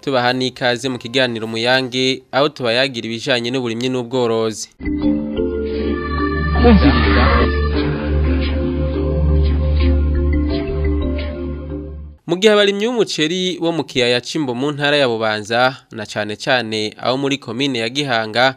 tubaha n'ikaze mu kiganiro umuyange aho tubayagira ibijyanye n'uburimyi n'ubworozi wumviriza mu gihe abarimyi b'umuceri bo mu kiyaya cy'imbo mu ntara ya bubanza na cyane cyane aho muri komine ya gihanga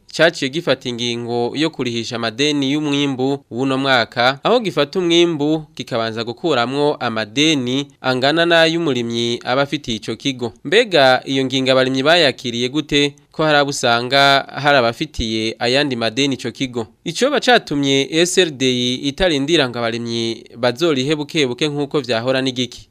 cyaciye gifata ingingo yo kurihisha amadeni y'umwimbu w'uno mwaka aho gifata umwimbu kikabanza gukuramwo amadeni angana n'ay'umurimyi aba afitiye icyo kigo mbega iyo ngingo abarimyi bayakiriye gute ko hari abo hari abafitiye ayandi madeni icyo kigo icyo bacatumye SRD itarindira ngo abaremyi bazorihe buke nk'uko byahora n'igiki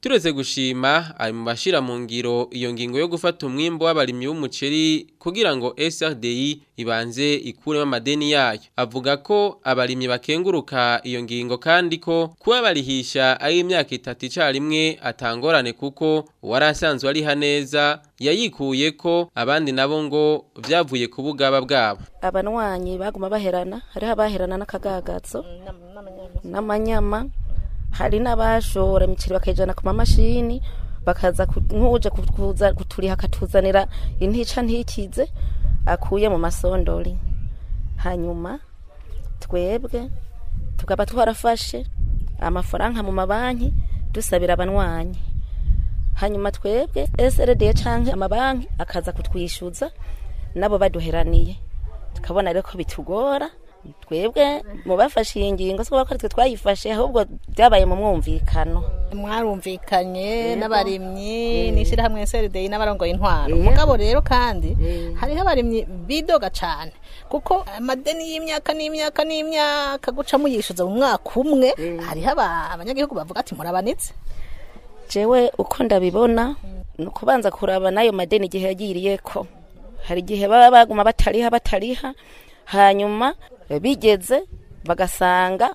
tureze gushima ari mu bashyira mu ngiro iyo ngingo yo gufata umwimbo w'abarimyi w’umuceri kugira ngo SRDI ibanze ikuremo amadeni yayo avuga ko abarimyi bakenguruka iyo ngingo kandi ko kuba barihisha ari imyaka itatu icyarimwe atangorane kuko warasanzwe ariha neza yayikuye ko abandi nabo ngo byavuye ku bugaba bwabo abanwanyi baguma baherana hariho abaherana n'akagagazo mm, n'amanyama hari n'abashora imiceri bakayijyana ku mamashini bakaza nk'uje kuturiha akatuzanira intica ntikize akuye mu masondori hanyuma twebwe tukaba twarafashe amafaranga mu mabanki dusabira abanywanyi hanyuma twebwe SRD cyangwa amabanki akaza kutwishyuza nabo baduheraniye tukabona rero ko bitugora twebwe mubafashe iyi ngingo si kuba twe twayifashe ahubwo byabaye mu mwumvikano mwarumvikanye n'abarimyi n'ishyirahamwe serideyi n'abarongoye intwaro mugabo rero kandi hariho abarimyi bidoga cyane kuko amadeni y'imyaka n'imyaka n'imyaka guca muyishyuza mu mwaka umwe hariho abanyagihugu bavuga ati murabanitse jewe uko ndabibona ni ukubanza kuraba n'ayo madeni igihe ko hari igihe baba baguma batariha batariha hanyuma eh, bigeze bagasanga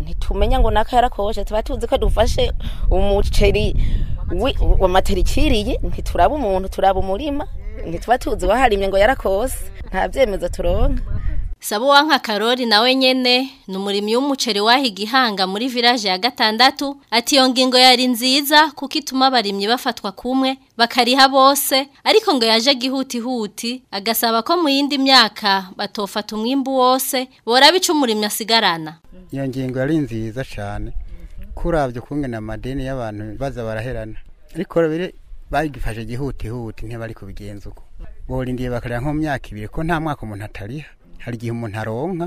ntitumenya ngo naka yarakoshe tuba tuzi ko dufashe umuceri wa materikiriye ntituraba umuntu turaba umurima ntituba tuzi waharimye ngo yarakose nta byemezo turonka sabo wanka karori na nyene ni umurimyi w'umuceri waha muri village ya gatandatu ati iyo ngingo yari nziza kuko ituma abarimyi bafatwa kumwe bakariha bose ariko ngo yaje gihutihuti agasaba ko mu yindi myaka batofata umwimbu wose bora bica umurimyi asigarana iyo ngingo yari nziza cyane kurabyo kungana amadeni y'abantu baza baraherana ariko bagifashe gihutihuti ntibari kubigenza uko borindiye bakareba nko mu myaka ibiri ko nta mwaka umuntu atariha hari igihe umuntu aronka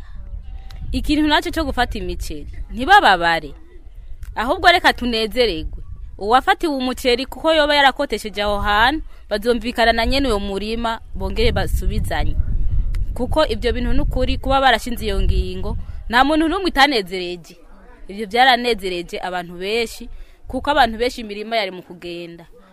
ikintu nacyo cyo gufata imiceri ntibababare ahubwo reka tunezererwe uwafatiwe umuceri kuko yoba yarakotesheje aho hantu bazumvikana na nyene uyu murima bongere basubizanye kuko ibyo bintu n'ukuri kuba barashinze iyo ngingo nta muntu n'umwe itanezereje ibyo byaranezereje abantu benshi kuko abantu benshi imirima yari mu kugenda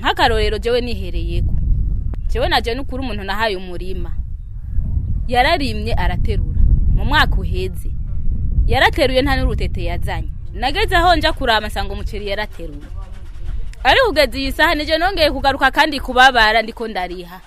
nk'akarorero jewe nihereyeko jewe naje n'ukuri umuntu nahaye umurima yararimye araterura mu mwaka uheze yarateruye nta n'urutete yazanye nageze aho nja kuraba nsanga umuceri yarateruye ariko ubwo iyi saha nijya nongeye kugaruka kandi kubabara ndiko ndariha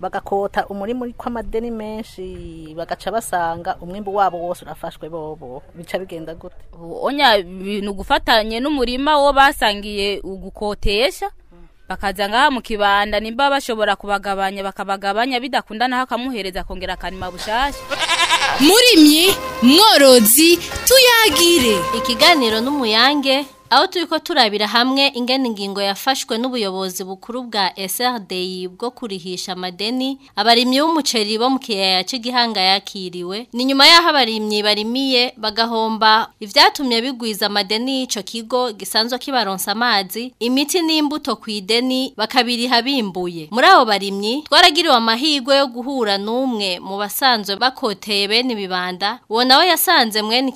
bagakota umurima uri kw'amadeni menshi bagaca basanga umwimbu wabo wose urafashwe bobo bica bigenda gute onya bintu gufatanye n'umurima wo basangiye ugukotesha bakaza ngaha mu kibanda nimba bashobora kubagabanya bakabagabanya bidakundanaho akamuhereza akongera akanima bushasha murimyi mworozi tuyagire ikiganiro n'umuyange aho turi ko turabira hamwe ingena ingingo yafashwe n'ubuyobozi bukuru bwa SRDI bwo kurihisha amadeni abarimyi b'umuceri bo mu kiyaya cy'igihanga yakiriwe ni nyuma y'aho abarimyi barimiye bagahomba ibyatumye bigwiza amadeni y'ico kigo gisanzwe kibaronsa amazi imiti n'imbuto ku ideni bakabiriha bimbuye muri abo barimyi twaragiriwe amahirwe yo guhura n'umwe mu basanzwe bakoteye bene ibibanda uwo nawe yasanze mwene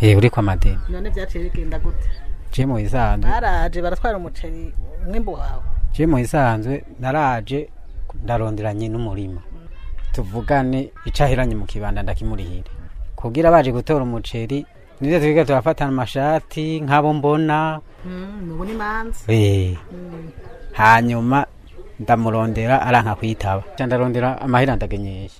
eh uri kw'amadeni none byaciye bigenda gute je mu isanzwe baraje baratwara umuceri umwimbu wawe je mu isanzwe naraje ndaronderanye n'umurima tuvugane icahiranye mu kibanda ndakimurihire kugira baje gutora umuceri nibyo twiga turafatana amashati nk'abo mbona hmm, eh. hmm. hanyuma ndamurondera aranka kwitaba ndarondera amahera ndagenyesha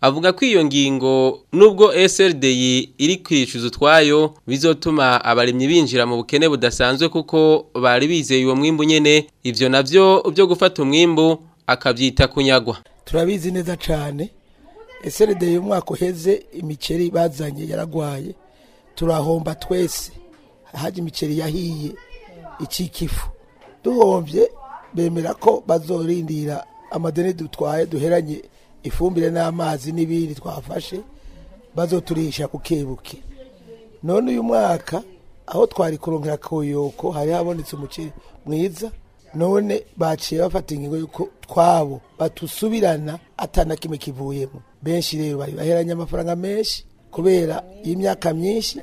avuga ko iyo ngingo nubwo SLD iri kwicuza utwayo bizotuma abaremyi binjira mu bukene budasanzwe kuko bari bizeye uwo mwimbu nyene ivyo navyo byo gufata umwimbu akabyita kunyagwa turabizi neza cyane SLD y'umwaka uheze imiceri bazanye yaragwaye turahomba twese haje imiceri yahiye ikikifu duhombye bemera ko bazorindira amadeni dutwaye duheranye ifumbire n'amazi n'ibindi twafashe bazoturisha ku kebuke none uyu mwaka aho twari kurongera koyoko hari habonetse umuceri mwiza none baciye bafata ingingo y'uko twabo batusubirana atana kimwe kivuyemo benshi rero bari baheranye amafaranga menshi kubera y'imyaka myinshi na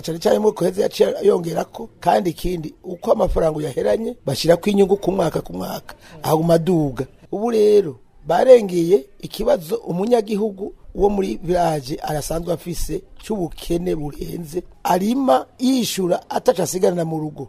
cyane cyane mu eh. eh, kwezi yaciye yongera ko kandi ikindi uko amafaranga uyaheranye bashyira ku inyungu ku mwaka ku mwaka mm. aho maduga ubu rero barengeye ikibazo umunyagihugu wo muri village arasanzwe afise cy'ubukene burenze arima yishyura ataca asigarana mu rugo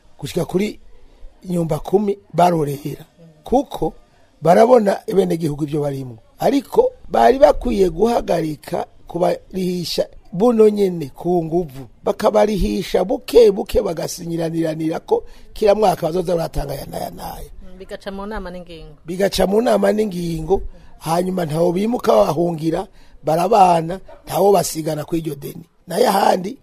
gushika kuri nyumba kumi barorera kuko barabona ibenegihugu ibyo barimo ariko bari bakwiye guhagarika kubarihisha buno nyine ku nguvu bakabarihisha buke buke bagasinyiraniranira ko kira mwaka bazoza baratanga aya n'aya mm, n'aya bigaca mu nama n'ingingo bigaca mu nama n'ingingo hanyuma ntawo bimuka bahungira barabana ntawo basigana kuri iryo deni nayo ahandi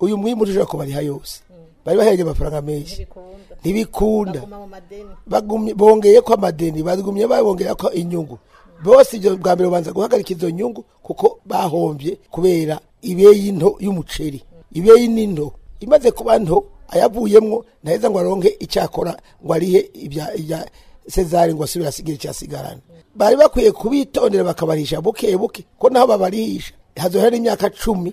uyu mwimbu uje kubariha yose bari baheranye amafaranga menshi ntibikunda bongeye ko amadeni bagumye babongera ko inyungu bose ibyo bwa mbere babanza guhagarika izo nyungu kuko bahombye kubera ibeyi nto y'umuceri ibeyi ni nto imaze kuba nto ayavuyemo naheza ngo aronke icyakora ngo arihe ibya sezari ngo asubire asigire icyasigarane bari bakwiye kubitondera bakabarisha buke buke ko naho babarihisha hazohera n'imyaka cumi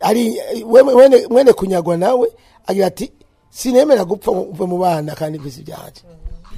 ari mwene kunyagwa nawe agira ati sinemera gupfa mu bana kandi kwisi byanje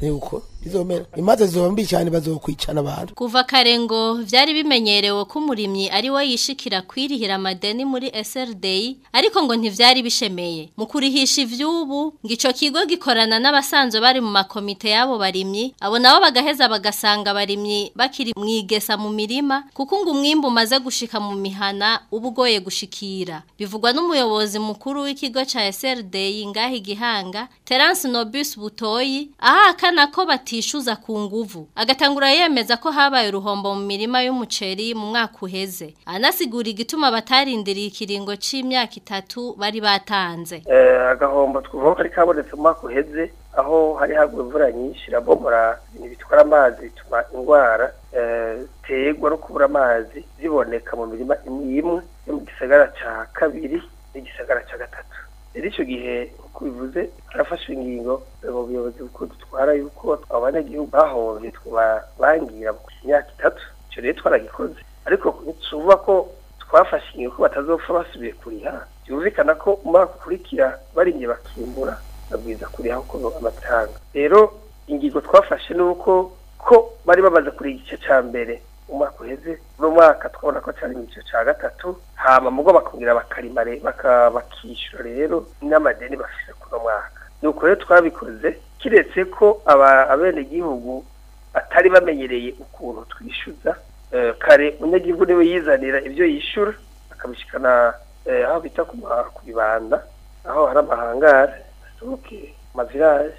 ni uko izomera imaze zombi mbi cyane bazokwicana abantu kuva karengo byari bimenyerewe ko umurimyi ari we yishikira kwirihira amadeni muri SRD ariko ngo ntivyari bishemeye mu kurihisha ivyubu ngico kigo gikorana n'abasanzwe bari mu makomite yabo barimyi abo nabo bagaheza bagasanga abarimyi bakiri mwigesa mu mirima kuko ngo umwimbu umaze gushika mu mihana ubugoye gushikira bivugwa n'umuyobozi mukuru w'ikigo ca SRD ngaha gihanga Terence Nobus Butoyi aha akana ko bati batishuza ku nguvu agatangura yemeza ko habaye uruhombo mu mirima y'umuceri mu mwaka uheze anasigura igituma batarindiriye ikiringo cy’imyaka itatu bari batanze eh, agahombo twumva kari kabonetse mu mwaka uheze aho hari haguye imvura nyinshi irabomora ibintu bitwara amazi bituma indwara eh, ziterwa no kubura amazi ziboneka mu mirima imwe yo mu gisagara cya kabiri n'igisagara cya gatatu rero gihe uko bivuze harafashe ingingo mu buyobozi bukuru dutwara yuko abanyagihugu bahombye tubabangira mu myaka itatu icyo rero twaragikoze ariko ntituba ko twafashe ingingo ko batazopfa basubiye kuriha byumvikana ko umwaka ukurikira baringiye bakimbura babwiza kuriha uko abatanga rero ingingo twafashe ni uko ko bari bamaze kuriha igice cya mbere umwaka uheze uno mwaka twabona ko cyari mu cya gatatu hama mugo bakongera bakarimare bakishyura rero n'amadeni bafise kuno mwaka nuko rero twabikoze kiretse ko abenegihugu batari bamenyereye ukuntu twishyuza eh, kare umunyagihugu niwe yizanira ibyo yishyura akabishyikana eh, aho bita ku bibanda aho hari amahangari amavirage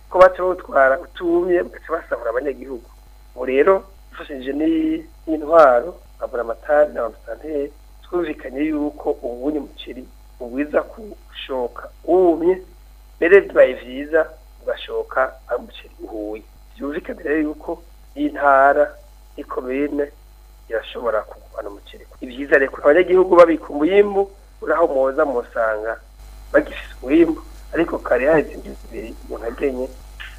ko baca bawutwara utumye bagaca basahura abanyagihugu ubu rero dufashije n'intwaro babura amatara na konsantere twumvikanye yuko ubunye umuceri uwiza kushoka wumye mbere bibaye byiza ugashoka umuceri uhuye byumvikane rero yuko iyi ntara ikomine irashobora kugumana umuceri ibyiza rero abanyagihugu babika umuyimbu uraho muza musanga bagifite umuyimbu ariko kare hari izindi zibiri umuntu agenye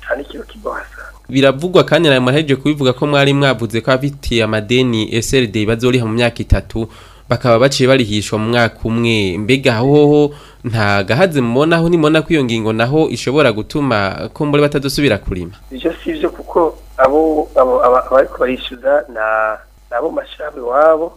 cyane ikintu kibahasanga biravugwa kandi nayo muhereje kubivuga ko mwari mwavuze ko abitiye amadeni SLD bazoriha mu myaka itatu bakaba baciye barihishwa mu mwaka umwe mbega hoho nta gahaze mubonaho nimona ko iyo ngingo naho ishobora gutuma ko muri batadusubira kurima ibyo si byo kuko abo bariko barishyuza nabo mashami wabo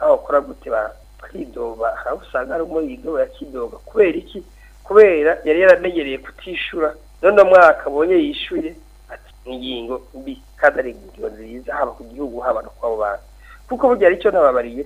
aho bakora gute bakidoba hari aho usanga hari umurido yakidoba kubera iki kubera yari yaramenyereye kutishura none umwaka abonye yishyuye ingingo mbi kandi ari ingingo nziza haba ku gihugu haba no kw'abo bantu kuko burya hari icyo ntababariye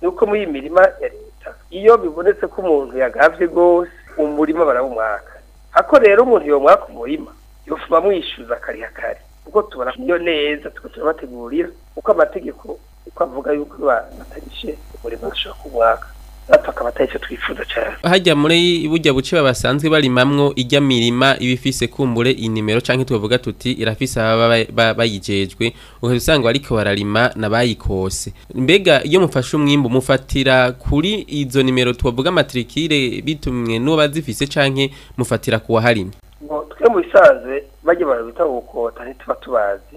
ni uko muri iyi mirima ya leta iyo bibonetse ko umuntu yagabye rwose umurima barawumwaka ako rero umuntu yomwaka umurima yosaba mwishyuza akariha kare kuko tubona iyo neza tukaba turabategurira uko amategeko uko avuga yuko batanyishe umurimo bashobora kumwaka natwe akaba atari twifuza cyane hajya muri bujya buce basanzwe barimamwo ijya mirima iba ifise kumbure inimero cyangwa tuvuga tuti irafise ababa bayijejwe uhita usanga ariko bararima n'abayikose mbega iyo mufashe umwimbu mufatira kuri izo nimero tuvuga amatirikire bitumwe n'uwo bazifise cyangwa mufatira ku waharimye twe mu bisanzwe bajya barabita gukota ntituba tubazi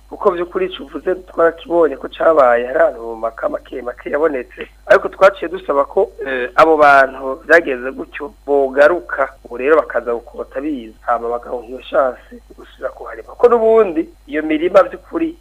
kuko by'ukuri tuvuze twarakibonye ko cyabaye hari ahantu make make make yabonetse ariko twaciye dusaba ko eh, abo bantu byageze gutyo bogaruka ubu rero bakaza gukota biza hama bagahunga iyo shanse gusubira kuharima kuko n'ubundi iyo mirima by'ukuri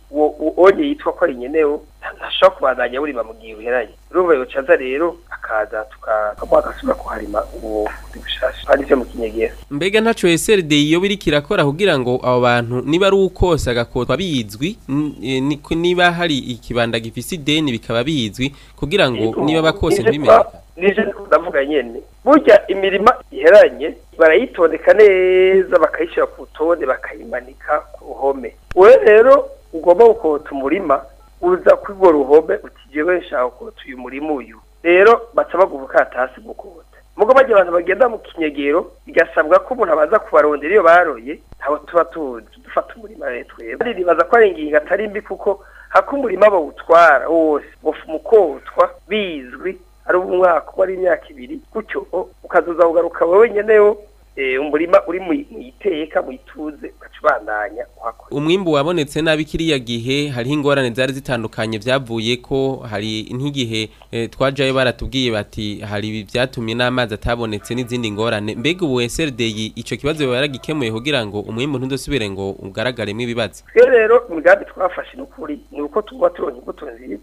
wonye yitwa ko ari nyenewe ushobora kubandanya burima mu gihe uheranye urumva yocaza rero akaza tukamuha agasura uwo ubu bushasha kandi byo mu kinyegera mbega ntaco SRD iyo biriko irakora kugira ngo abo bantu niba ari ukose agakotwa bizwi e, niba hari ikibanda gifise ideni bikaba bizwi kugira ngo niba bakose ntibimenyeka nije ndavuga nyene burya imirima iheranye barayitondeka neza bakayishira ku rutonde bakayimanika ku ruhome ure rero ugomba gukota umurima uza kwigwa ruhome utigewe nshaka ko tuyu murimo uyu rero baca baguha ukatasi gukunda mugo bagiye abantu bagenda mu kinyegero bigasabwa ko umuntu abaza kubarondera iyo baroye ntawe tuba tuzi dufata umurima twebwe baribaza ko ari ingingo atari mbi kuko hako umurima bawutwara wose mukowutwa bizwi ari umwaka uko ari imyaka ibiri gutyo oh, ukazuza kugaruka wowe nyene oh, Eh, umurima uri muyiteka muyituze bacubandanya uhakora umwimbu wabonetse nabi kiriya gihe hari ingorane zari zitandukanye byavuye ko hari nk'igihe eh, twajayo baratubwiye bati hari byatumye n'amazi atabonetse n'izindi ngorane mbega ubu SRDI icyo kibazo biba yaragikemuye kugira ngo umwimbu ntudusubire ngo ugaragaremo ibibazo twe rero imigambi twafashe n'ukuri ni uko tuba turonka imbuto nziza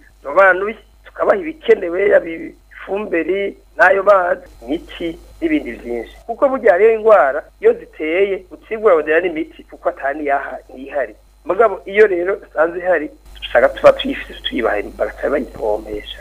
tukabaha ibikenewe yaba ifumberi n'ayo mazi n'iki n'ibindi byinshi kuko burya rero indwara iyo ziteye utsibwa wabonera n'imiti kuko atani yaha ntihari mugabo iyo rero sanze ihari dushaka tuba tuyibaye bagatabe bayipompesha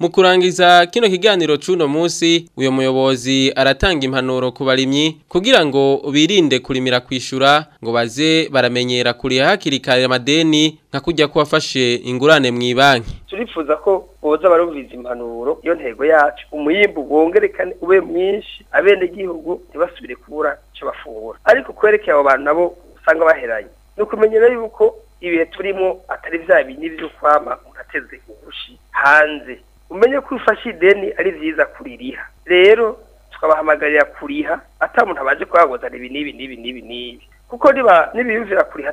mu kurangiza kino kiganiro cy'uno munsi uyu muyobozi aratanga impanuro ku barimyi kugira ngo birinde kurimira kwishyura ngo baze baramenyera kuriha hakiri kare amadeni nka kujya kubafashe ingurane mu ibanki turifuza ko boza barumviza impanuro iyo ntego yacu umuyimbu wongerekane ube mwinshi abenegihugu ntibasubire kubura icyo bafungura ariko kwerekeye abo bantu nabo usanga baheranye ni ukumenyera yuko ibihe turimo atari bya bindi by'ukwama bateze ubushi hanze umenye ko ufashe ideni ari byiza kuririha rero tukabahamagarira kuriha atamuntu abaje kuhagoza ibi n'ibi n'ibi n'ibi n'ibi kuko niba nibiyumvira kuriha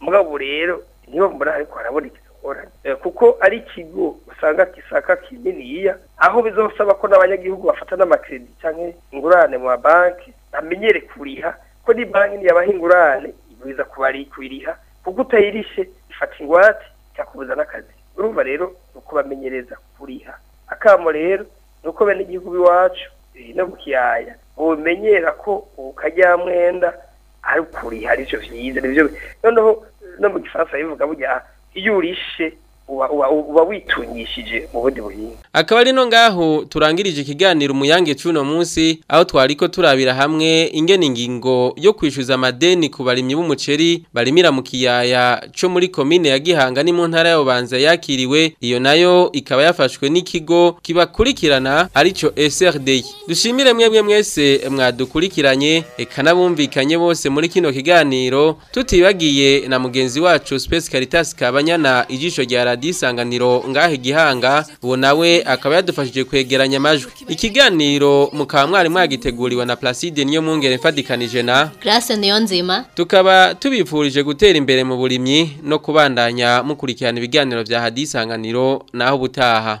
mugabo rero niyo mbona ariko haraboneka eh, kuko ari ikigo usanga gisaka kininiya aho bizosaba ko n'abanyagihugu bafata n'amakeredi cyangwa ingurane mu mabanki bamenyere kuriha ko ni banki yabaha ingurane ibwiza kubiriha kuko utayirishe ifata ingwate ikakubuza n'akazi urumva rero ni uko bamenyereza kuriha akamo rero ni uko bene igihugu iwacu eh, no mu kiyaya umenyera ko ukajya mwenda 还有库里， 还有球星， 这都是。 然后， 那么一场比赛， 我感觉有里是。 uba witungishije mu bundi buhinga akaba ari no ngaho turangirije ikiganiro umuyange cy'uno munsi aho twari ko turabira hamwe ingena ingingo yo kwishyuza amadeni ku barimyi b'umuceri barimira mu kiyaya cyo muri komine ya gihanga ni mu ntara y'ubanza yakiriwe iyo nayo ikaba yafashwe n'ikigo kibakurikirana aricyo SRD dushimire mwebwe mwese mwadukurikiranye eka n'abumvikanye bose muri kino kiganiro tutibagiye na mugenzi wacu Space Kabanyana ijisho rya disanganiro ngahe gihanga uwo nawe akaba yadufashije kwegeranya amajwi ikiganiro mukaba mwari mwagiteguriwe na placide niyo mwungere mfadikanije na garase niyo nzima tukaba tubifurije gutera imbere mu burimyi no kubandanya mukurikirana ibiganiro bya radiyo naho ubutaha